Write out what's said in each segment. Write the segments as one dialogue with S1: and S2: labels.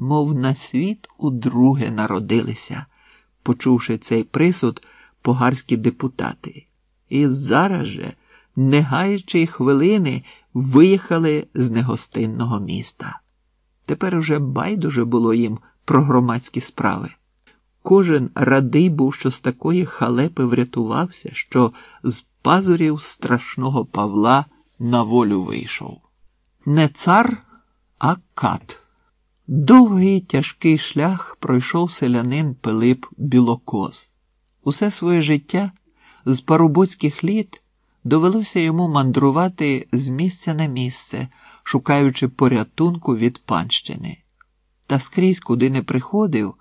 S1: мов на світ удруге народилися, почувши цей присуд погарські депутати. І зараз же, не гаючи хвилини, виїхали з негостинного міста. Тепер уже байдуже було їм про громадські справи. Кожен радий був, що з такої халепи врятувався, що з пазурів страшного Павла на волю вийшов. Не цар, а кат. Довгий тяжкий шлях пройшов селянин Пилип Білокоз. Усе своє життя з парубоцьких літ довелося йому мандрувати з місця на місце, шукаючи порятунку від панщини. Та скрізь, куди не приходив,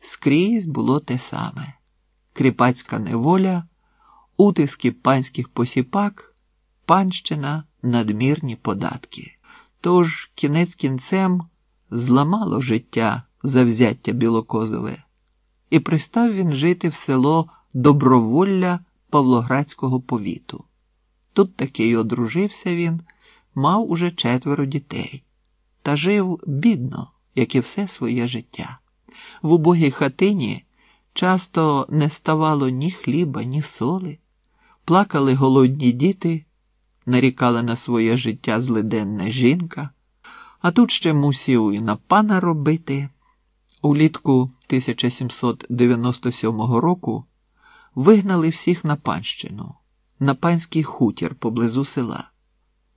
S1: скрізь було те саме: кріпацька неволя, утиски панських посіпак, панщина, надмірні податки. Тож кінець кінцем зламало життя завзяття Білокозове, і пристав він жити в село Доброволля Павлоградського повіту. Тут таки й одружився він, мав уже четверо дітей, та жив бідно, як і все своє життя. В убогій хатині часто не ставало ні хліба, ні соли, плакали голодні діти, нарікала на своє життя злиденна жінка, а тут ще мусів і на пана робити. Улітку 1797 року вигнали всіх на панщину, на панський хутір поблизу села.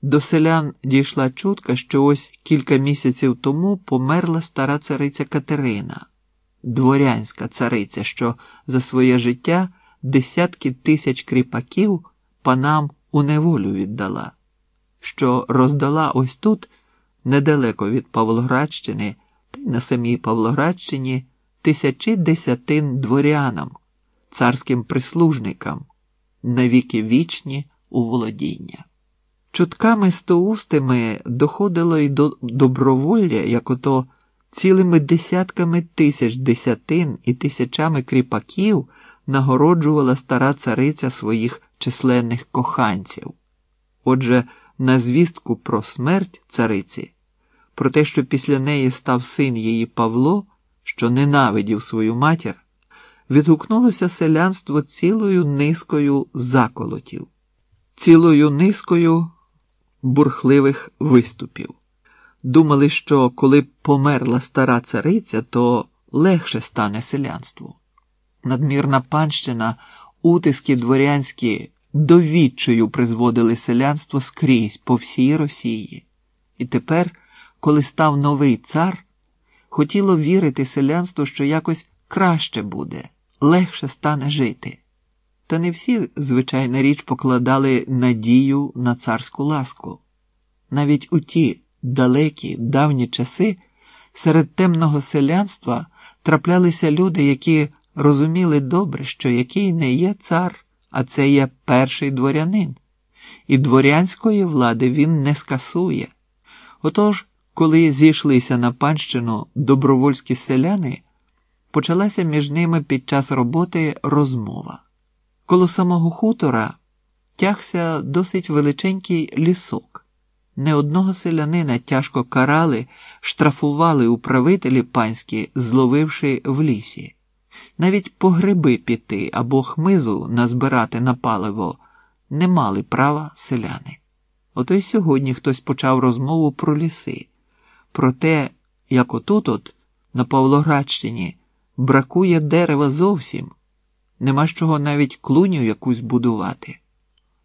S1: До селян дійшла чутка, що ось кілька місяців тому померла стара цариця Катерина, дворянська цариця, що за своє життя десятки тисяч кріпаків панам у неволю віддала, що роздала ось тут, недалеко від Павлоградщини, та й на самій Павлоградщині тисячі десятин дворянам, царським прислужникам, навіки вічні у володіння. Чутками стоустими доходило й до доброволля, як ото цілими десятками тисяч десятин і тисячами кріпаків нагороджувала стара цариця своїх численних коханців. Отже, на звістку про смерть цариці, про те, що після неї став син її Павло, що ненавидів свою матір, відгукнулося селянство цілою низкою заколотів, цілою низкою бурхливих виступів. Думали, що коли померла стара цариця, то легше стане селянству. Надмірна панщина, утиски дворянські довідчою призводили селянство скрізь по всій Росії. І тепер, коли став новий цар, хотіло вірити селянству, що якось краще буде, легше стане жити. Та не всі, звичайна річ, покладали надію на царську ласку. Навіть у ті далекі, давні часи серед темного селянства траплялися люди, які розуміли добре, що який не є цар, а це є перший дворянин, і дворянської влади він не скасує. Отож, коли зійшлися на панщину добровольські селяни, почалася між ними під час роботи розмова. Коло самого хутора тягся досить величенький лісок. Не одного селянина тяжко карали, штрафували управителі панські, зловивши в лісі. Навіть по гриби піти або хмизу назбирати на паливо не мали права селяни. Ото й сьогодні хтось почав розмову про ліси, про те, як отут, от, на Павлоградщині, бракує дерева зовсім, нема з чого навіть клуню якусь будувати.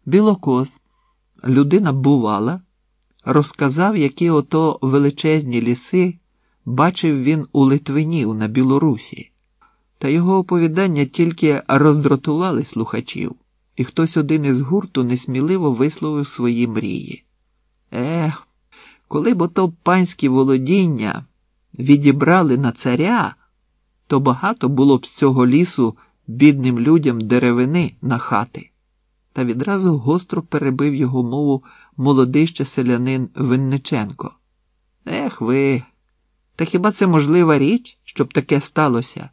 S1: Білокоз, людина бувала, розказав, які ото величезні ліси бачив він у Литвинів на Білорусі. Та його оповідання тільки роздратували слухачів, і хтось один із гурту несміливо висловив свої мрії. Ех, коли б ото панські володіння відібрали на царя, то багато було б з цього лісу бідним людям деревини на хати. Та відразу гостро перебив його мову молодий ще селянин Винниченко. Ех ви, та хіба це можлива річ, щоб таке сталося?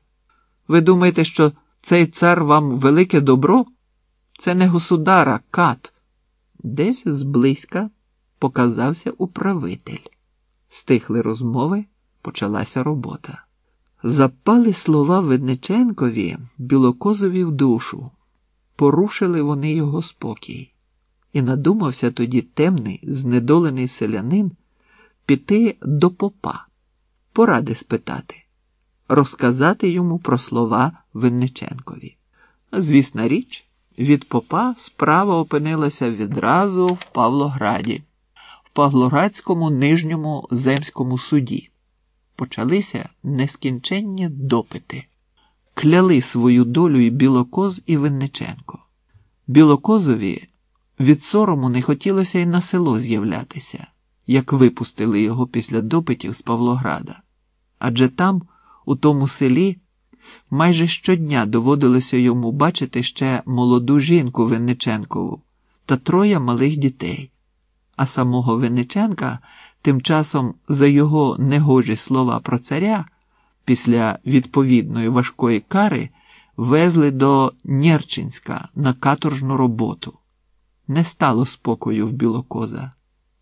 S1: Ви думаєте, що цей цар вам велике добро? Це не государа, кат. Десь зблизька показався управитель. Стихли розмови, почалася робота. Запали слова Ведниченкові білокозові в душу, порушили вони його спокій, і надумався тоді темний, знедолений селянин піти до попа, поради спитати, розказати йому про слова Винниченкові. Звісна річ, від попа справа опинилася відразу в Павлограді, в Павлоградському нижньому земському суді. Почалися нескінченні допити. Кляли свою долю і Білокоз і Винниченко. Білокозові від сорому не хотілося й на село з'являтися, як випустили його після допитів з Павлограда. Адже там, у тому селі, майже щодня доводилося йому бачити ще молоду жінку Винниченкову та троє малих дітей, а самого Винниченка тим часом за його негожі слова про царя після відповідної важкої кари везли до Нєрчинська на каторжну роботу. Не стало спокою в Білокоза.